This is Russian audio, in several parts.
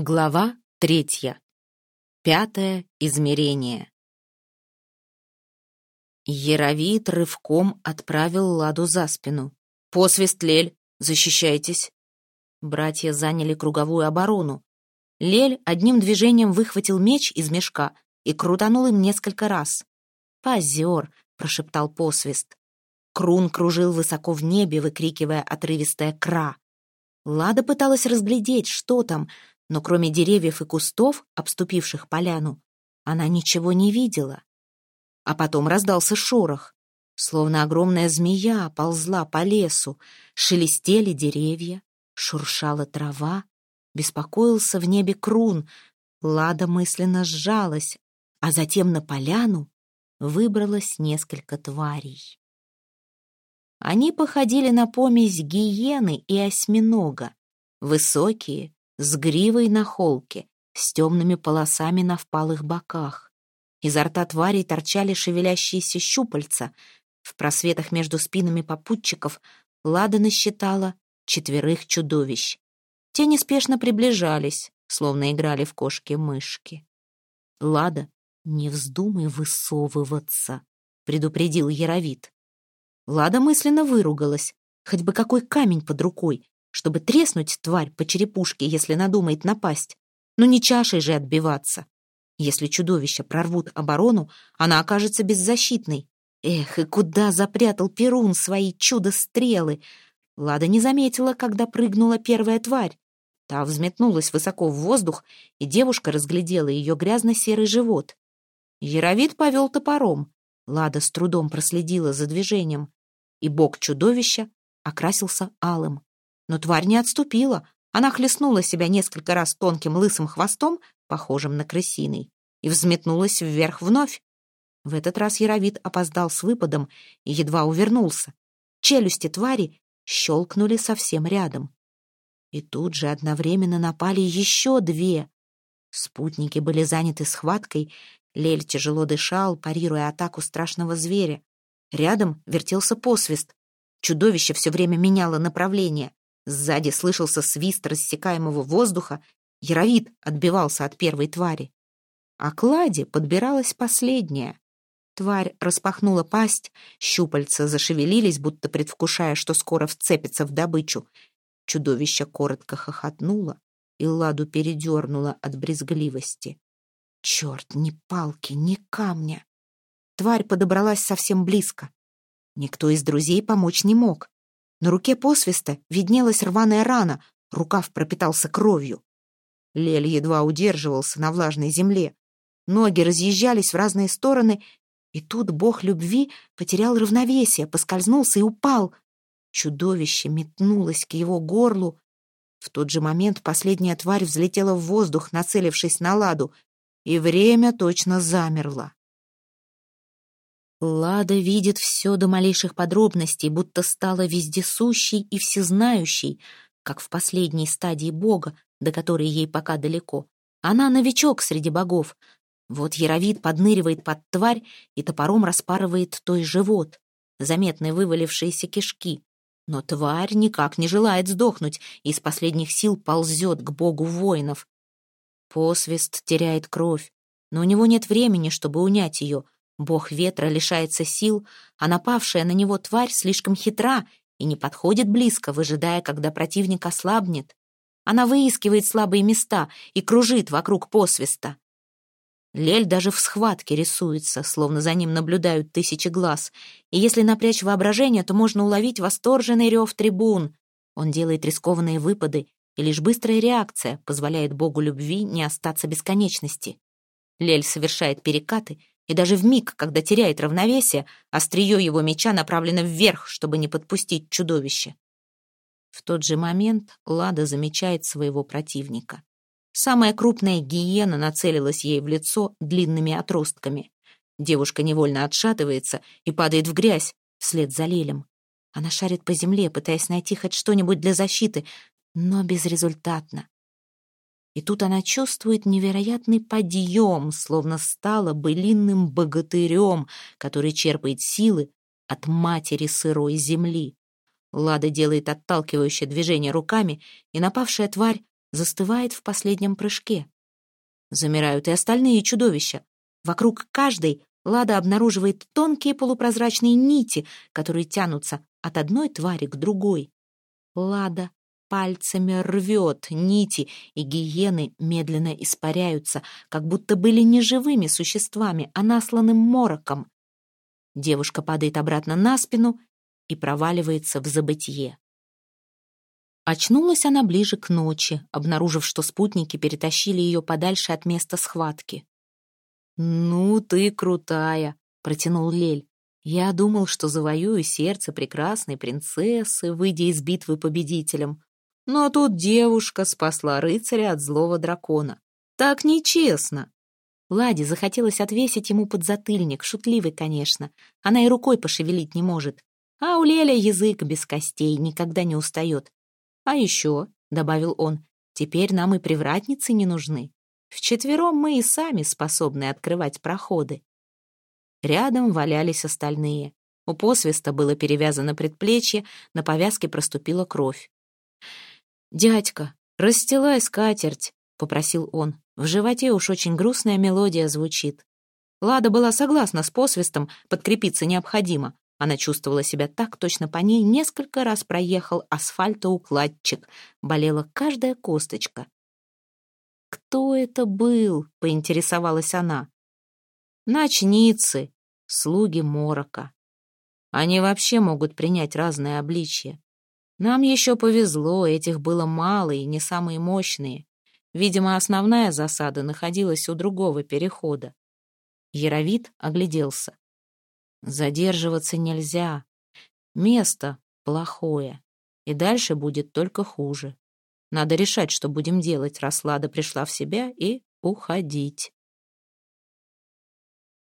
Глава третья. Пятое измерение. Яровит рывком отправил Ладу за спину. «Посвист, Лель! Защищайтесь!» Братья заняли круговую оборону. Лель одним движением выхватил меч из мешка и крутанул им несколько раз. «Позер!» — прошептал посвист. Крун кружил высоко в небе, выкрикивая отрывистое «кра». Лада пыталась разглядеть, что там, но кроме деревьев и кустов, обступивших поляну, она ничего не видела. А потом раздался шорох. Словно огромная змея ползла по лесу, шелестели деревья, шуршала трава, беспокоился в небе крун. Лада мысленно сжалась, а затем на поляну выбралось несколько тварей. Они походили на помесь гиены и осьминога, высокие, с гривой на холке, с темными полосами на впалых боках. Изо рта тварей торчали шевелящиеся щупальца. В просветах между спинами попутчиков Лада насчитала четверых чудовищ. Те неспешно приближались, словно играли в кошки-мышки. «Лада, не вздумай высовываться», — предупредил Яровит. Лада мысленно выругалась. Хоть бы какой камень под рукой, чтобы треснуть тварь по черепушке, если надумает напасть. Но не чашей же отбиваться. Если чудовища прорвут оборону, она окажется беззащитной. Эх, и куда запрятал Перун свои чудо-стрелы? Лада не заметила, когда прыгнула первая тварь. Та взметнулась высоко в воздух, и девушка разглядела ее грязно-серый живот. Яровид повел топором. Лада с трудом проследила за движением, и бок чудовища окрасился алым. Но тварь не отступила. Она хлестнула себя несколько раз тонким лысым хвостом, похожим на крысиный, и взметнулась вверх вновь. В этот раз Яровид опоздал с выпадом и едва увернулся. Челюсти твари щелкнули совсем рядом. И тут же одновременно напали еще две. Спутники были заняты схваткой, Лель тяжело дышал, парируя атаку страшного зверя. Рядом вертелся посвист. Чудовище все время меняло направление. Сзади слышался свист рассекаемого воздуха, Яровид отбивался от первой твари. А к Ладе подбиралась последняя. Тварь распахнула пасть, щупальца зашевелились, будто предвкушая, что скоро вцепится в добычу. Чудовище коротко хохотнуло, и Ладу передернуло от брезгливости. Черт, ни палки, ни камня. Тварь подобралась совсем близко. Никто из друзей помочь не мог. На руке посвиста виднелась рваная рана, рукав пропитался кровью. Лель едва удерживался на влажной земле. Ноги разъезжались в разные стороны, и тут бог любви потерял равновесие, поскользнулся и упал. Чудовище метнулось к его горлу. В тот же момент последняя тварь взлетела в воздух, нацелившись на ладу, и время точно замерло. Лада видит все до малейших подробностей, будто стала вездесущей и всезнающей, как в последней стадии бога, до которой ей пока далеко. Она новичок среди богов. Вот Яровид подныривает под тварь и топором распарывает той живот, заметны вывалившиеся кишки. Но тварь никак не желает сдохнуть и из последних сил ползет к богу воинов. Посвист теряет кровь, но у него нет времени, чтобы унять ее — Бог ветра лишается сил, а напавшая на него тварь слишком хитра и не подходит близко, выжидая, когда противник ослабнет. Она выискивает слабые места и кружит вокруг посвиста. Лель даже в схватке рисуется, словно за ним наблюдают тысячи глаз. И если напрячь воображение, то можно уловить восторженный рев трибун. Он делает рискованные выпады, и лишь быстрая реакция позволяет богу любви не остаться бесконечности. Лель совершает перекаты, и даже в миг, когда теряет равновесие, острие его меча направлено вверх, чтобы не подпустить чудовище. В тот же момент Лада замечает своего противника. Самая крупная гиена нацелилась ей в лицо длинными отростками. Девушка невольно отшатывается и падает в грязь вслед за Лелем. Она шарит по земле, пытаясь найти хоть что-нибудь для защиты, но безрезультатно. И тут она чувствует невероятный подъем, словно стала былинным богатырем, который черпает силы от матери сырой земли. Лада делает отталкивающее движение руками, и напавшая тварь застывает в последнем прыжке. Замирают и остальные чудовища. Вокруг каждой Лада обнаруживает тонкие полупрозрачные нити, которые тянутся от одной твари к другой. Лада пальцами рвет нити, и гиены медленно испаряются, как будто были не живыми существами, а насланным мороком. Девушка падает обратно на спину и проваливается в забытье. Очнулась она ближе к ночи, обнаружив, что спутники перетащили ее подальше от места схватки. «Ну ты крутая!» — протянул Лель. «Я думал, что завоюю сердце прекрасной принцессы, выйдя из битвы победителем. Но тут девушка спасла рыцаря от злого дракона. Так нечестно!» Ладе захотелось отвесить ему подзатыльник, шутливый, конечно. Она и рукой пошевелить не может. А у Леля язык без костей, никогда не устает. «А еще», — добавил он, — «теперь нам и привратницы не нужны. Вчетвером мы и сами способны открывать проходы. Рядом валялись остальные. У посвиста было перевязано предплечье, на повязке проступила кровь. «Дядька, расстилай скатерть», — попросил он. В животе уж очень грустная мелодия звучит. Лада была согласна с посвистом, подкрепиться необходимо. Она чувствовала себя так, точно по ней несколько раз проехал асфальтоукладчик. Болела каждая косточка. «Кто это был?» — поинтересовалась она. «Ночницы, слуги Морока. Они вообще могут принять разные обличья. Нам еще повезло, этих было мало и не самые мощные. Видимо, основная засада находилась у другого перехода. Яровит огляделся. Задерживаться нельзя. Место плохое, и дальше будет только хуже. Надо решать, что будем делать, раз Лада пришла в себя, и уходить.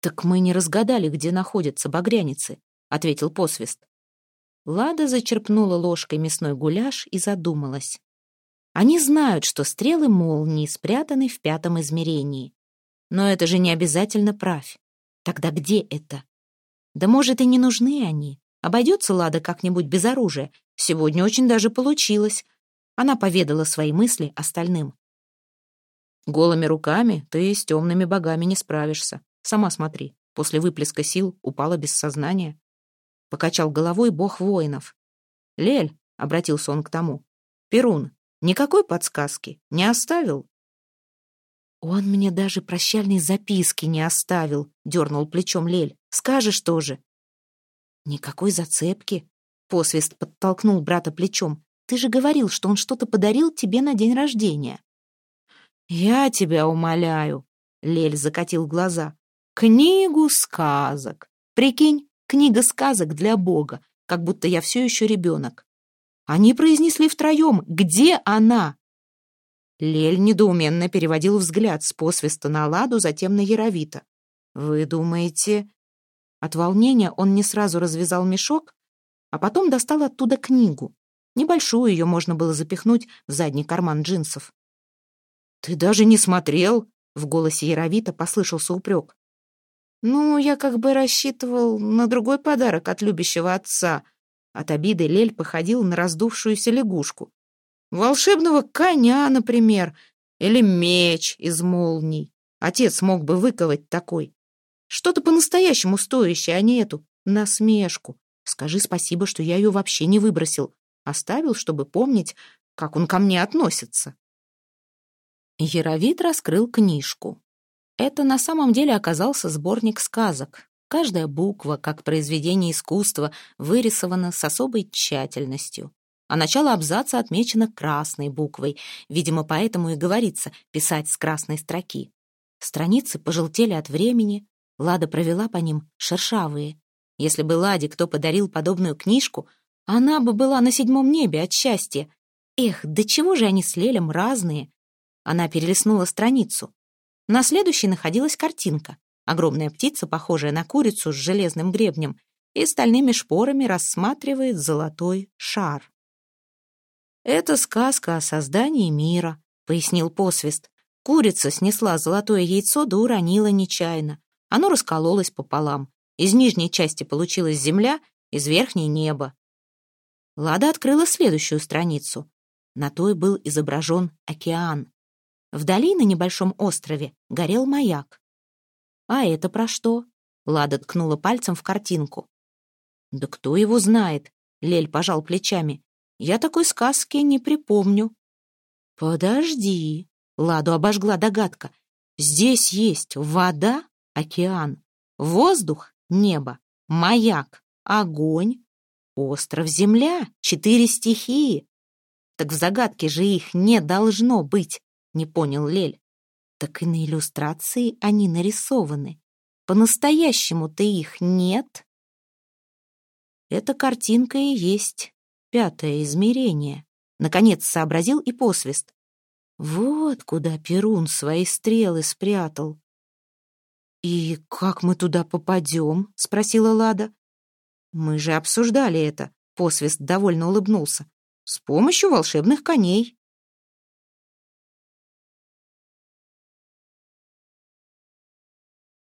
«Так мы не разгадали, где находятся багряницы», — ответил посвист. Лада зачерпнула ложкой мясной гуляш и задумалась. Они знают, что стрелы молнии спрятаны в пятом измерении. Но это же не обязательно правь. Тогда где это? Да может, и не нужны они. Обойдется Лада как-нибудь без оружия. Сегодня очень даже получилось. Она поведала свои мысли остальным. «Голыми руками ты с темными богами не справишься. Сама смотри, после выплеска сил упала без сознания». Покачал головой бог воинов. «Лель», — обратился он к тому, — «Перун, никакой подсказки не оставил?» «Он мне даже прощальной записки не оставил», — дернул плечом Лель. «Скажешь тоже». «Никакой зацепки», — посвист подтолкнул брата плечом. Ты же говорил, что он что-то подарил тебе на день рождения». «Я тебя умоляю», — Лель закатил глаза. «Книгу сказок. Прикинь, книга сказок для Бога, как будто я все еще ребенок. Они произнесли втроем. Где она?» Лель недоуменно переводил взгляд с посвиста на Ладу, затем на Яровита. «Вы думаете...» От волнения он не сразу развязал мешок, а потом достал оттуда книгу. Небольшую ее можно было запихнуть в задний карман джинсов. «Ты даже не смотрел?» — в голосе Яровита послышался упрек. «Ну, я как бы рассчитывал на другой подарок от любящего отца». От обиды Лель походил на раздувшуюся лягушку. «Волшебного коня, например, или меч из молний. Отец мог бы выковать такой. Что-то по-настоящему стоящее, а не эту насмешку. Скажи спасибо, что я ее вообще не выбросил. Оставил, чтобы помнить, как он ко мне относится. Яровит раскрыл книжку. Это на самом деле оказался сборник сказок. Каждая буква, как произведение искусства, вырисована с особой тщательностью. А начало абзаца отмечено красной буквой. Видимо, поэтому и говорится «писать с красной строки». Страницы пожелтели от времени, Лада провела по ним шершавые. Если бы Ладе кто подарил подобную книжку, она бы была на седьмом небе от счастья. Эх, да чего же они с Лелем разные? Она перелистнула страницу. На следующей находилась картинка. Огромная птица, похожая на курицу с железным гребнем, и стальными шпорами рассматривает золотой шар. «Это сказка о создании мира», — пояснил посвист. Курица снесла золотое яйцо да уронила нечаянно. Оно раскололось пополам. Из нижней части получилась земля, из верхней — небо. Лада открыла следующую страницу. На той был изображен океан. Вдали на небольшом острове горел маяк. «А это про что?» Лада ткнула пальцем в картинку. «Да кто его знает?» Лель пожал плечами. «Я такой сказки не припомню». «Подожди», — Ладу обожгла догадка. «Здесь есть вода, океан, воздух, небо, маяк, огонь, остров, земля, четыре стихии. Так в загадке же их не должно быть, не понял Лель. Так и на иллюстрации они нарисованы. По-настоящему-то их нет. Эта картинка и есть пятое измерение. Наконец сообразил и посвист. Вот куда Перун свои стрелы спрятал. «И как мы туда попадем?» — спросила Лада. «Мы же обсуждали это», — посвист довольно улыбнулся. «С помощью волшебных коней».